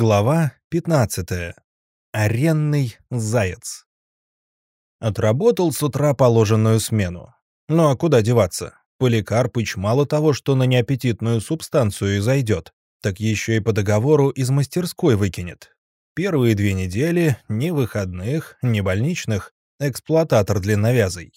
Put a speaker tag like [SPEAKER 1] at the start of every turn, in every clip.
[SPEAKER 1] Глава 15. Аренный заяц. Отработал с утра положенную смену. Ну а куда деваться? Поликарпыч мало того, что на неаппетитную субстанцию и зайдет, так еще и по договору из мастерской выкинет. Первые две недели ни выходных, ни больничных, эксплуататор длинновязый.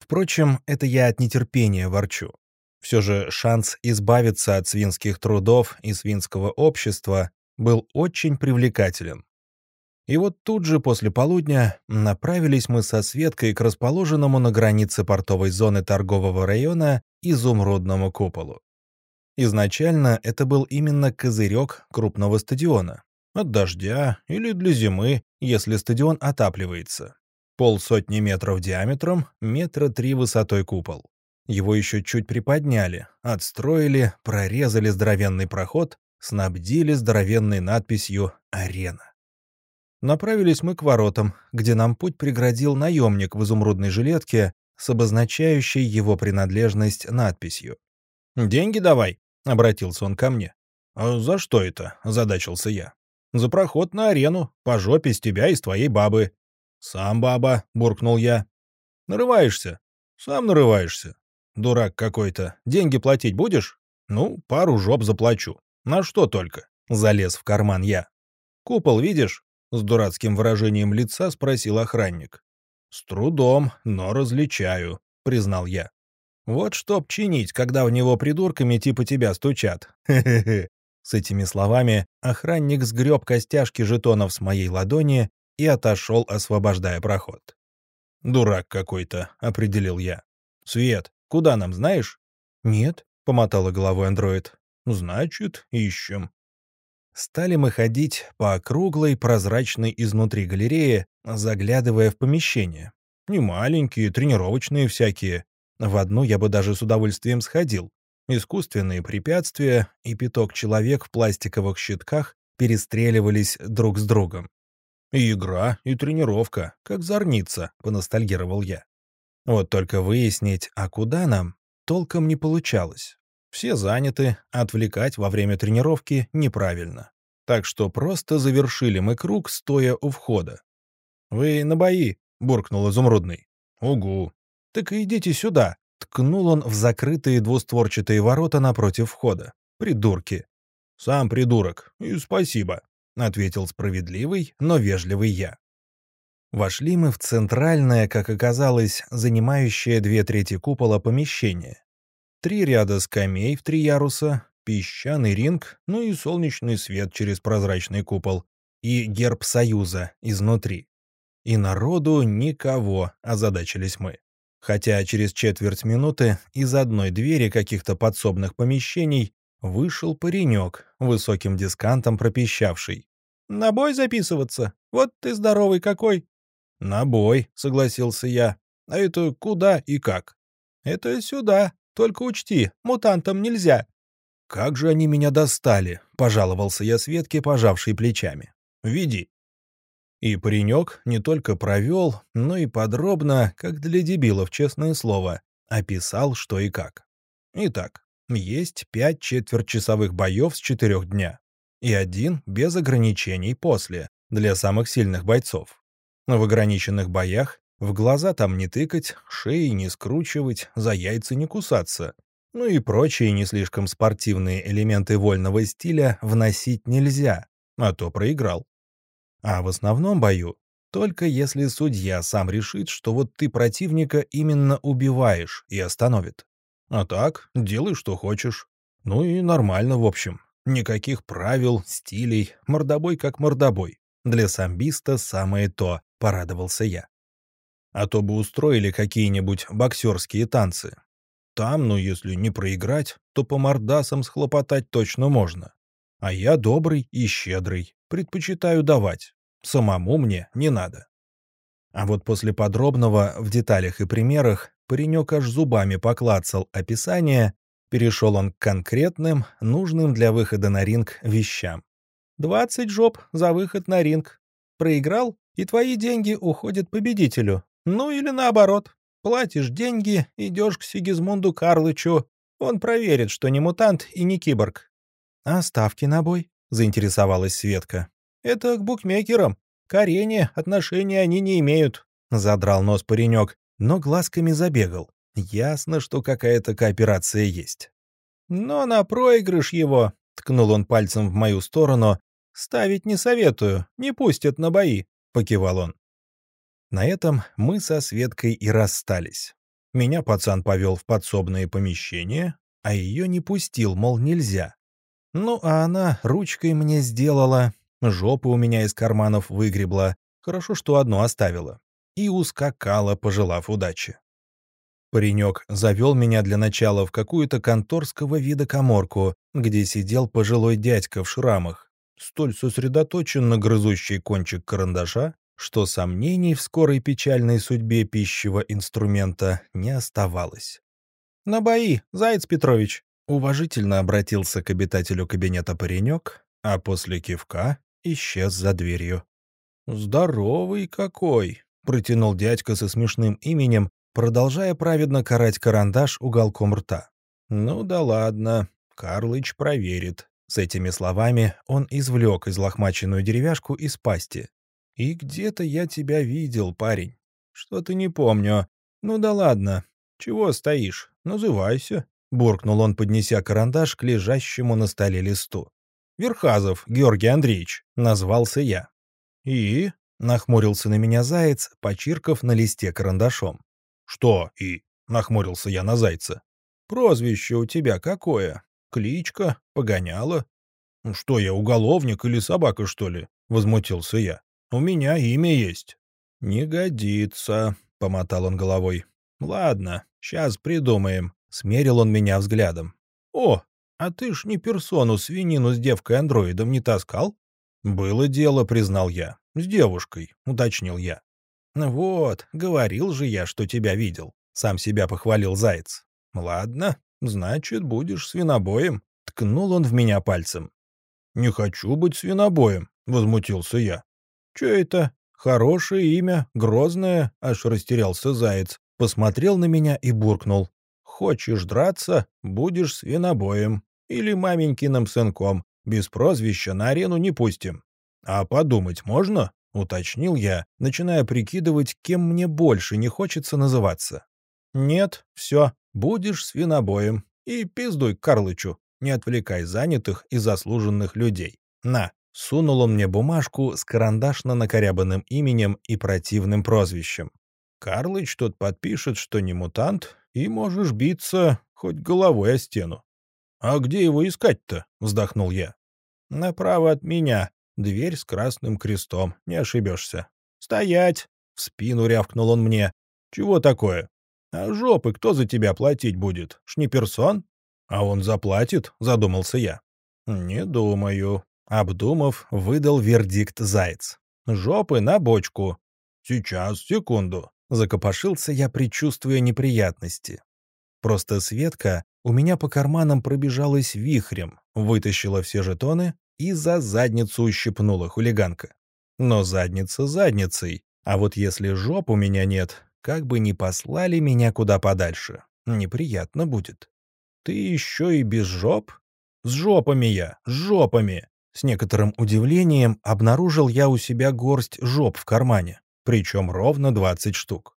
[SPEAKER 1] Впрочем, это я от нетерпения ворчу. Все же шанс избавиться от свинских трудов и свинского общества был очень привлекателен. И вот тут же после полудня направились мы со Светкой к расположенному на границе портовой зоны торгового района изумрудному куполу. Изначально это был именно козырек крупного стадиона. От дождя или для зимы, если стадион отапливается. Полсотни метров диаметром, метра три высотой купол. Его еще чуть приподняли, отстроили, прорезали здоровенный проход, снабдили здоровенной надписью «Арена». Направились мы к воротам, где нам путь преградил наемник в изумрудной жилетке с обозначающей его принадлежность надписью. «Деньги давай», — обратился он ко мне. «А за что это?» — задачился я. «За проход на арену, по жопе с тебя и с твоей бабы». «Сам баба», — буркнул я. «Нарываешься?» «Сам нарываешься». «Дурак какой-то. Деньги платить будешь?» «Ну, пару жоп заплачу». На что только? Залез в карман я. Купол видишь? С дурацким выражением лица спросил охранник. С трудом, но различаю, признал я. Вот чтоб чинить, когда в него придурками типа тебя стучат. Хе-хе-хе. С этими словами охранник сгреб костяшки жетонов с моей ладони и отошел, освобождая проход. «Дурак какой-то», — определил я. «Свет, куда нам, знаешь?» «Нет», — помотала головой андроид. Значит, ищем. Стали мы ходить по округлой, прозрачной изнутри галерее, заглядывая в помещение. Не маленькие, тренировочные всякие. В одну я бы даже с удовольствием сходил. Искусственные препятствия и пяток человек в пластиковых щитках перестреливались друг с другом. И игра, и тренировка, как зорница, поностальгировал я. Вот только выяснить, а куда нам, толком не получалось. Все заняты, отвлекать во время тренировки неправильно. Так что просто завершили мы круг, стоя у входа. «Вы на бои», — буркнул Изумрудный. «Угу». «Так идите сюда», — ткнул он в закрытые двустворчатые ворота напротив входа. «Придурки». «Сам придурок, и спасибо», — ответил справедливый, но вежливый я. Вошли мы в центральное, как оказалось, занимающее две трети купола помещение три ряда скамей в три яруса, песчаный ринг, ну и солнечный свет через прозрачный купол, и герб Союза изнутри. И народу никого, озадачились мы. Хотя через четверть минуты из одной двери каких-то подсобных помещений вышел паренек, высоким дискантом пропищавший. «На бой записываться? Вот ты здоровый какой!» «На бой», — согласился я. «А это куда и как?» «Это сюда», только учти, мутантам нельзя». «Как же они меня достали!» — пожаловался я Светке, пожавшей плечами. «Веди». И паренек не только провел, но и подробно, как для дебилов, честное слово, описал, что и как. Итак, есть пять четвертьчасовых боев с четырех дня и один без ограничений после, для самых сильных бойцов. В ограниченных боях в глаза там не тыкать, шеи не скручивать, за яйца не кусаться. Ну и прочие не слишком спортивные элементы вольного стиля вносить нельзя, а то проиграл. А в основном бою только если судья сам решит, что вот ты противника именно убиваешь и остановит. А так, делай, что хочешь. Ну и нормально, в общем. Никаких правил, стилей, мордобой как мордобой. Для самбиста самое то, порадовался я. А то бы устроили какие-нибудь боксерские танцы. Там, ну, если не проиграть, то по мордасам схлопотать точно можно. А я добрый и щедрый, предпочитаю давать. Самому мне не надо. А вот после подробного в деталях и примерах паренек аж зубами поклацал описание, перешел он к конкретным, нужным для выхода на ринг вещам. «Двадцать жоп за выход на ринг. Проиграл, и твои деньги уходят победителю. Ну или наоборот, платишь деньги, идешь к Сигизмунду Карлычу, он проверит, что не мутант и не киборг. А ставки на бой? — заинтересовалась Светка. «Это к букмекерам. К арене отношения они не имеют», — задрал нос паренек, но глазками забегал. Ясно, что какая-то кооперация есть. «Но на проигрыш его», — ткнул он пальцем в мою сторону, — «ставить не советую, не пустят на бои», — покивал он. На этом мы со Светкой и расстались. Меня пацан повел в подсобное помещение, а ее не пустил, мол, нельзя. Ну, а она ручкой мне сделала, жопу у меня из карманов выгребла, хорошо, что одну оставила, и ускакала, пожелав удачи. Паренек завел меня для начала в какую-то конторского вида коморку, где сидел пожилой дядька в шрамах, столь сосредоточенно грызущий кончик карандаша, что сомнений в скорой печальной судьбе пищевого инструмента не оставалось. «На бои, Заяц Петрович!» — уважительно обратился к обитателю кабинета паренек, а после кивка исчез за дверью. «Здоровый какой!» — протянул дядька со смешным именем, продолжая праведно карать карандаш уголком рта. «Ну да ладно, Карлыч проверит». С этими словами он извлек излохмаченную деревяшку из пасти. «И где-то я тебя видел, парень. Что-то не помню. Ну да ладно. Чего стоишь? Называйся», — буркнул он, поднеся карандаш к лежащему на столе листу. «Верхазов Георгий Андреевич», — назвался я. «И?» — нахмурился на меня заяц, почирков на листе карандашом. «Что «и»?» — нахмурился я на зайца. «Прозвище у тебя какое? Кличка? Погоняла?» «Что я, уголовник или собака, что ли?» — возмутился я. «У меня имя есть». «Не годится», — помотал он головой. «Ладно, сейчас придумаем», — смерил он меня взглядом. «О, а ты ж не персону свинину с девкой-андроидом не таскал?» «Было дело», — признал я. «С девушкой», — уточнил я. «Вот, говорил же я, что тебя видел», — сам себя похвалил Заяц. «Ладно, значит, будешь свинобоем», — ткнул он в меня пальцем. «Не хочу быть свинобоем», — возмутился я. «Чё это? Хорошее имя, грозное», — аж растерялся Заяц. Посмотрел на меня и буркнул. «Хочешь драться — будешь свинобоем. Или маменькиным сынком. Без прозвища на арену не пустим. А подумать можно?» — уточнил я, начиная прикидывать, кем мне больше не хочется называться. «Нет, все, будешь свинобоем. И пиздуй Карлычу, не отвлекай занятых и заслуженных людей. На!» — сунул он мне бумажку с карандашно накорябанным именем и противным прозвищем. «Карлыч тут подпишет, что не мутант, и можешь биться хоть головой о стену». «А где его искать-то?» — вздохнул я. «Направо от меня», Дверь с красным крестом, не ошибешься. «Стоять!» — в спину рявкнул он мне. «Чего такое? А жопы кто за тебя платить будет? Шниперсон?» «А он заплатит?» — задумался я. «Не думаю». Обдумав, выдал вердикт Заяц. «Жопы на бочку». «Сейчас, секунду». Закопошился я, предчувствуя неприятности. Просто Светка у меня по карманам пробежалась вихрем, вытащила все жетоны и за задницу ущипнула хулиганка. Но задница задницей, а вот если жоп у меня нет, как бы не послали меня куда подальше, неприятно будет. Ты еще и без жоп? С жопами я, с жопами. С некоторым удивлением обнаружил я у себя горсть жоп в кармане, причем ровно 20 штук.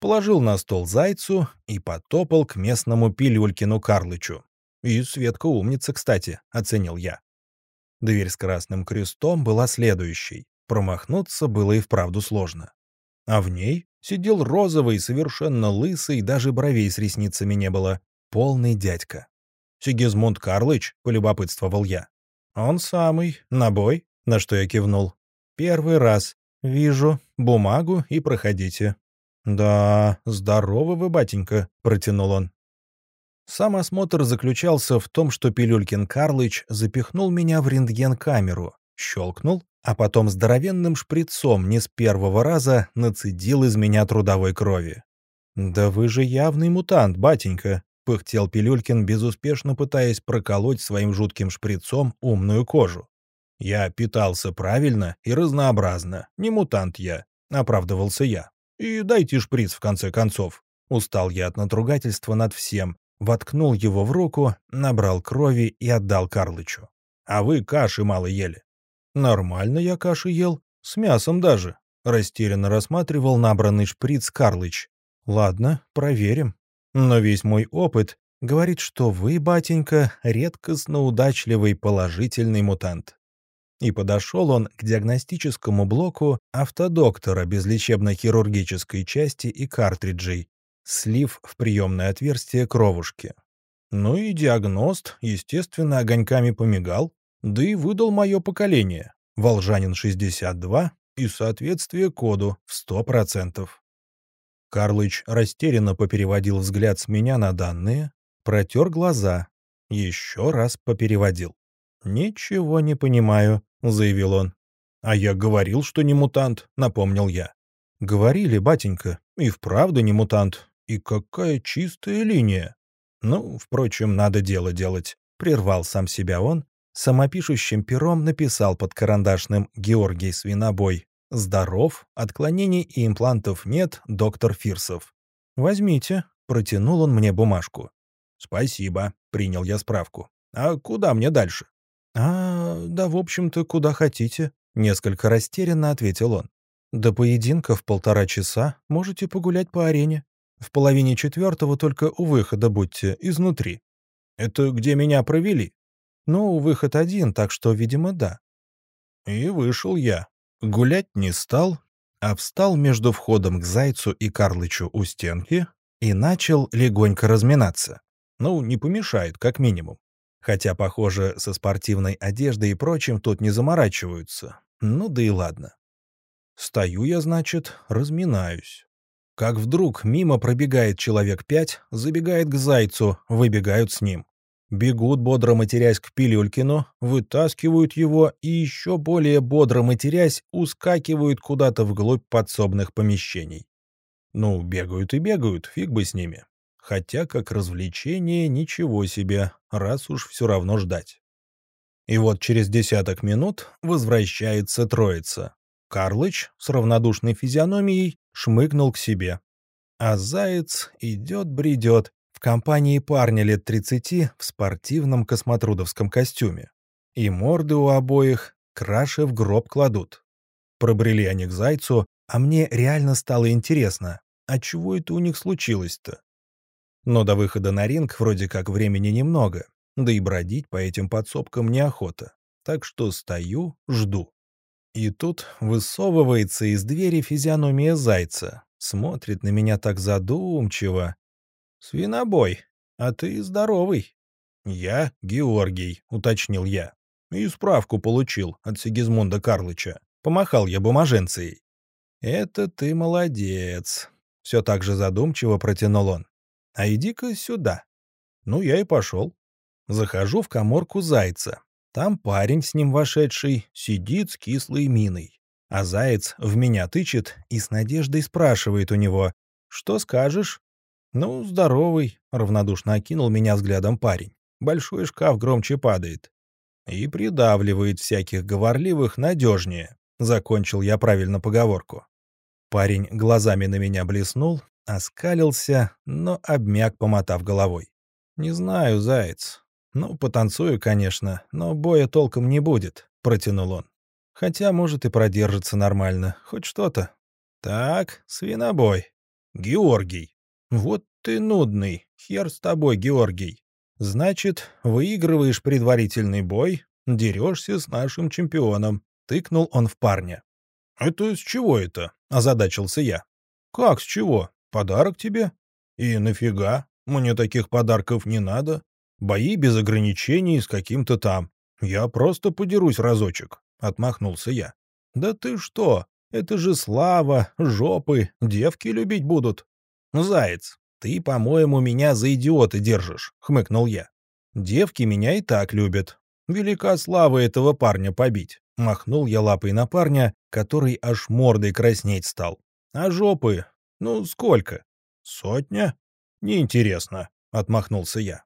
[SPEAKER 1] Положил на стол зайцу и потопал к местному пилюлькину Карлычу. И Светка умница, кстати, оценил я. Дверь с красным крестом была следующей. Промахнуться было и вправду сложно. А в ней сидел розовый, совершенно лысый, даже бровей с ресницами не было, полный дядька. «Сигизмунд Карлыч?» — полюбопытствовал я. «Он самый. На бой?» — на что я кивнул. «Первый раз. Вижу. Бумагу и проходите». «Да, здорово вы, батенька», — протянул он. Сам осмотр заключался в том, что Пилюлькин Карлыч запихнул меня в рентген-камеру, щелкнул, а потом здоровенным шприцом не с первого раза нацедил из меня трудовой крови. «Да вы же явный мутант, батенька», — пыхтел Пилюлькин, безуспешно пытаясь проколоть своим жутким шприцом умную кожу. «Я питался правильно и разнообразно, не мутант я», — оправдывался я. «И дайте шприц, в конце концов». Устал я от надругательства над всем, воткнул его в руку, набрал крови и отдал Карлычу. А вы каши мало ели». «Нормально я каши ел, с мясом даже», — растерянно рассматривал набранный шприц Карлыч. «Ладно, проверим. Но весь мой опыт говорит, что вы, батенька, редкостно удачливый положительный мутант». И подошел он к диагностическому блоку автодоктора без лечебно-хирургической части и картриджей, слив в приемное отверстие кровушки. Ну и диагност, естественно, огоньками помигал, да и выдал мое поколение, Волжанин 62 и соответствие коду в 100%. Карлыч растерянно попереводил взгляд с меня на данные, протер глаза, еще раз попереводил. «Ничего не понимаю», — заявил он. «А я говорил, что не мутант», — напомнил я. «Говорили, батенька, и вправду не мутант. И какая чистая линия!» «Ну, впрочем, надо дело делать», — прервал сам себя он, самопишущим пером написал под карандашным «Георгий Свинобой». «Здоров, отклонений и имплантов нет, доктор Фирсов». «Возьмите», — протянул он мне бумажку. «Спасибо», — принял я справку. «А куда мне дальше?» «А, да, в общем-то, куда хотите», — несколько растерянно ответил он. «До поединка в полтора часа можете погулять по арене. В половине четвертого только у выхода будьте, изнутри». «Это где меня провели?» «Ну, выход один, так что, видимо, да». И вышел я. Гулять не стал, а встал между входом к Зайцу и Карлычу у стенки и начал легонько разминаться. Ну, не помешает, как минимум. Хотя, похоже, со спортивной одеждой и прочим тут не заморачиваются. Ну да и ладно. Стою я, значит, разминаюсь. Как вдруг мимо пробегает человек пять, забегает к зайцу, выбегают с ним. Бегут, бодро матерясь к Пилюлькину, вытаскивают его и еще более бодро матерясь ускакивают куда-то вглубь подсобных помещений. Ну, бегают и бегают, фиг бы с ними. Хотя как развлечение ничего себе, раз уж все равно ждать. И вот через десяток минут возвращается троица. Карлыч с равнодушной физиономией шмыгнул к себе. А заяц идет-бредет в компании парня лет 30 в спортивном космотрудовском костюме. И морды у обоих краши в гроб кладут. Пробрели они к зайцу, а мне реально стало интересно, а чего это у них случилось-то? Но до выхода на ринг вроде как времени немного, да и бродить по этим подсобкам неохота. Так что стою, жду. И тут высовывается из двери физиономия зайца, смотрит на меня так задумчиво. «Свинобой, а ты здоровый». «Я Георгий», — уточнил я. «И справку получил от Сигизмунда Карлыча. Помахал я бумаженцией». «Это ты молодец», — все так же задумчиво протянул он а иди-ка сюда. Ну, я и пошел. Захожу в коморку зайца. Там парень с ним вошедший сидит с кислой миной. А заяц в меня тычет и с надеждой спрашивает у него, «Что скажешь?» «Ну, здоровый», — равнодушно окинул меня взглядом парень. Большой шкаф громче падает. И придавливает всяких говорливых надежнее. Закончил я правильно поговорку. Парень глазами на меня блеснул, Оскалился, но обмяк, помотав головой. «Не знаю, заяц. Ну, потанцую, конечно, но боя толком не будет», — протянул он. «Хотя, может, и продержится нормально. Хоть что-то». «Так, свинобой. Георгий. Вот ты нудный. Хер с тобой, Георгий. Значит, выигрываешь предварительный бой, дерешься с нашим чемпионом», — тыкнул он в парня. «Это с чего это?» — озадачился я. «Как с чего? Подарок тебе? И нафига? Мне таких подарков не надо. Бои без ограничений с каким-то там. Я просто подерусь разочек», — отмахнулся я. «Да ты что? Это же слава, жопы, девки любить будут». «Заяц, ты, по-моему, меня за идиота держишь», — хмыкнул я. «Девки меня и так любят. Велика слава этого парня побить». Махнул я лапой на парня, который аж мордой краснеть стал. «А жопы? «Ну, сколько?» «Сотня?» «Неинтересно», — отмахнулся я.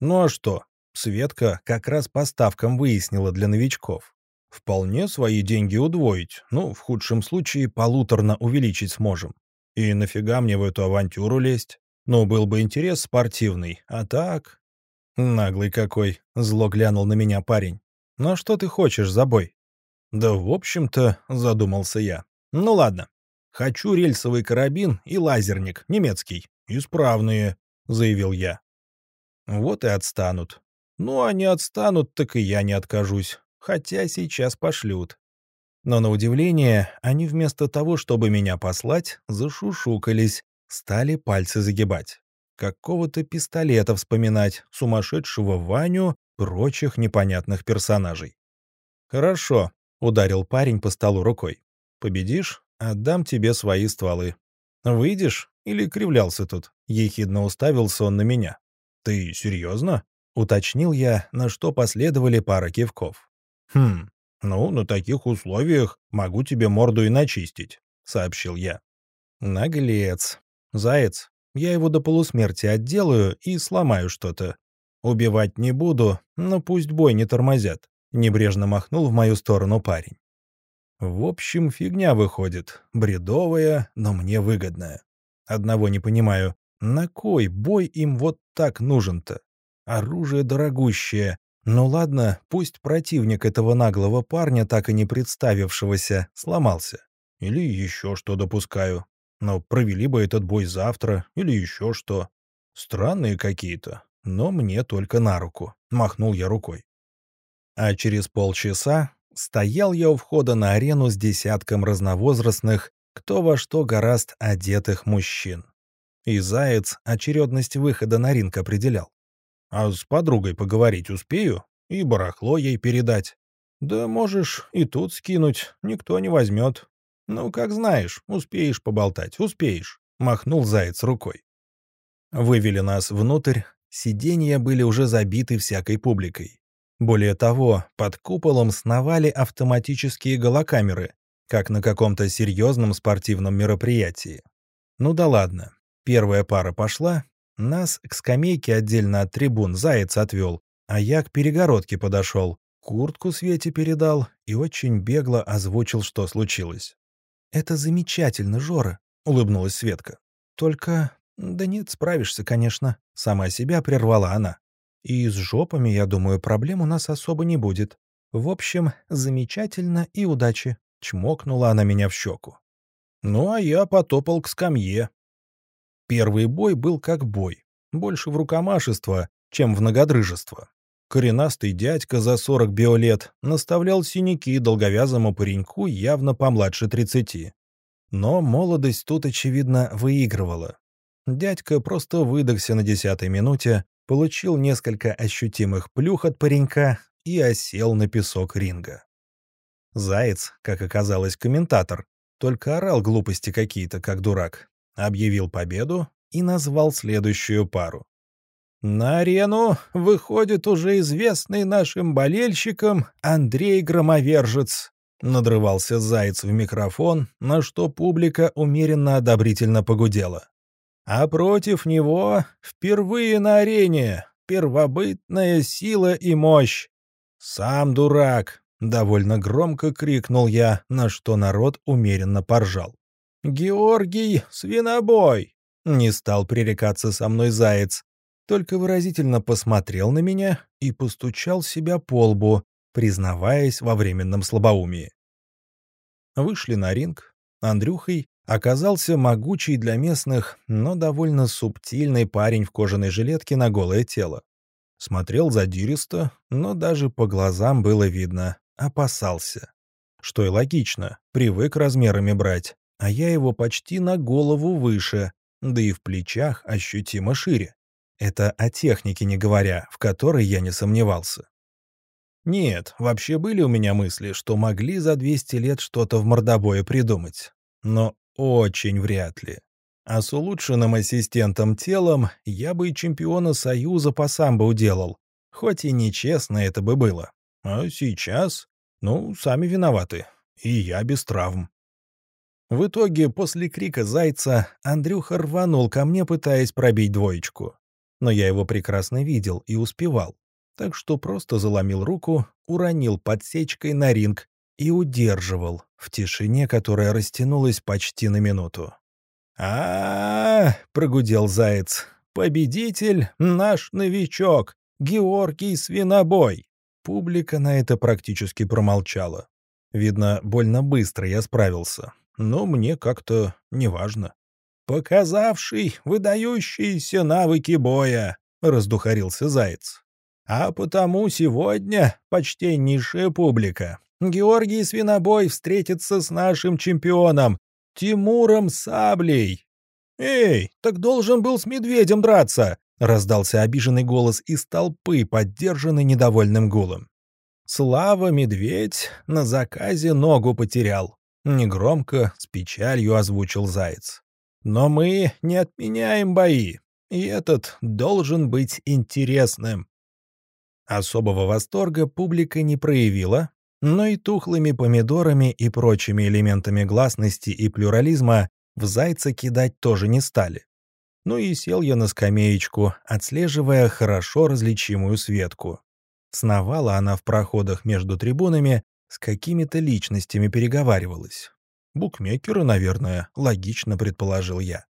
[SPEAKER 1] «Ну а что?» Светка как раз по ставкам выяснила для новичков. Вполне свои деньги удвоить, ну, в худшем случае, полуторно увеличить сможем. И нафига мне в эту авантюру лезть? Ну, был бы интерес спортивный, а так... Наглый какой, зло глянул на меня парень. «Ну что ты хочешь за бой?» «Да, в общем-то», — задумался я. «Ну ладно. Хочу рельсовый карабин и лазерник, немецкий. Исправные», — заявил я. «Вот и отстанут. Ну, они отстанут, так и я не откажусь. Хотя сейчас пошлют. Но на удивление, они вместо того, чтобы меня послать, зашушукались, стали пальцы загибать. Какого-то пистолета вспоминать, сумасшедшего Ваню, прочих непонятных персонажей. «Хорошо», — ударил парень по столу рукой. «Победишь? Отдам тебе свои стволы. Выйдешь? Или кривлялся тут?» Ехидно уставился он на меня. «Ты серьезно?» — уточнил я, на что последовали пара кивков. «Хм, ну, на таких условиях могу тебе морду и начистить», — сообщил я. «Наглец. Заяц, я его до полусмерти отделаю и сломаю что-то. Убивать не буду, но пусть бой не тормозят», — небрежно махнул в мою сторону парень. В общем, фигня выходит. Бредовая, но мне выгодная. Одного не понимаю. На кой бой им вот так нужен-то? Оружие дорогущее, ну ладно, пусть противник этого наглого парня, так и не представившегося, сломался. Или еще что допускаю. Но провели бы этот бой завтра, или еще что. Странные какие-то, но мне только на руку. Махнул я рукой. А через полчаса стоял я у входа на арену с десятком разновозрастных, кто во что гораст одетых мужчин. И Заяц очередность выхода на ринг определял. А с подругой поговорить успею и барахло ей передать. Да можешь и тут скинуть, никто не возьмет. Ну, как знаешь, успеешь поболтать, успеешь», — махнул заяц рукой. Вывели нас внутрь, сиденья были уже забиты всякой публикой. Более того, под куполом сновали автоматические голокамеры, как на каком-то серьезном спортивном мероприятии. Ну да ладно, первая пара пошла, нас к скамейке отдельно от трибун Заяц отвел, а я к перегородке подошел, куртку Свете передал и очень бегло озвучил, что случилось. «Это замечательно, Жора», — улыбнулась Светка. «Только... да нет, справишься, конечно», — сама себя прервала она. «И с жопами, я думаю, проблем у нас особо не будет. В общем, замечательно и удачи», — чмокнула она меня в щеку. Ну, а я потопал к скамье, Первый бой был как бой, больше в рукомашество, чем в многодрыжество. Коренастый дядька за 40 биолет наставлял синяки долговязому пареньку явно помладше 30. Но молодость тут, очевидно, выигрывала. Дядька просто выдохся на десятой минуте, получил несколько ощутимых плюх от паренька и осел на песок ринга. Заяц, как оказалось, комментатор, только орал глупости какие-то, как дурак, объявил победу и назвал следующую пару. На арену выходит уже известный нашим болельщикам Андрей Громовержец. Надрывался Заяц в микрофон, на что публика умеренно одобрительно погудела. А против него впервые на арене первобытная сила и мощь. «Сам дурак!» — довольно громко крикнул я, на что народ умеренно поржал. «Георгий Свинобой!» — не стал пререкаться со мной заяц, только выразительно посмотрел на меня и постучал себя по лбу, признаваясь во временном слабоумии. Вышли на ринг. Андрюхой оказался могучий для местных, но довольно субтильный парень в кожаной жилетке на голое тело. Смотрел задиристо, но даже по глазам было видно, опасался. Что и логично, привык размерами брать, а я его почти на голову выше, да и в плечах ощутимо шире. Это о технике не говоря, в которой я не сомневался. Нет, вообще были у меня мысли, что могли за 200 лет что-то в мордобое придумать. Но очень вряд ли. А с улучшенным ассистентом телом я бы и чемпиона Союза по самбо уделал. Хоть и нечестно это бы было. А сейчас, ну, сами виноваты. И я без травм. В итоге, после крика зайца, Андрюха рванул ко мне, пытаясь пробить двоечку. Но я его прекрасно видел и успевал. Так что просто заломил руку, уронил подсечкой на ринг и удерживал в тишине, которая растянулась почти на минуту. а, -а, -а прогудел заяц. «Победитель — наш новичок, Георгий Свинобой!» Публика на это практически промолчала. Видно, больно быстро я справился, но мне как-то неважно. «Показавший выдающиеся навыки боя», — раздухарился Заяц. «А потому сегодня, почтеннейшая публика, Георгий Свинобой встретится с нашим чемпионом, Тимуром Саблей». «Эй, так должен был с медведем драться!» — раздался обиженный голос из толпы, поддержанный недовольным гулом. «Слава Медведь на заказе ногу потерял», — негромко, с печалью озвучил Заяц. «Но мы не отменяем бои, и этот должен быть интересным». Особого восторга публика не проявила, но и тухлыми помидорами и прочими элементами гласности и плюрализма в зайца кидать тоже не стали. Ну и сел я на скамеечку, отслеживая хорошо различимую Светку. Сновала она в проходах между трибунами, с какими-то личностями переговаривалась. Букмекеры, наверное, логично предположил я.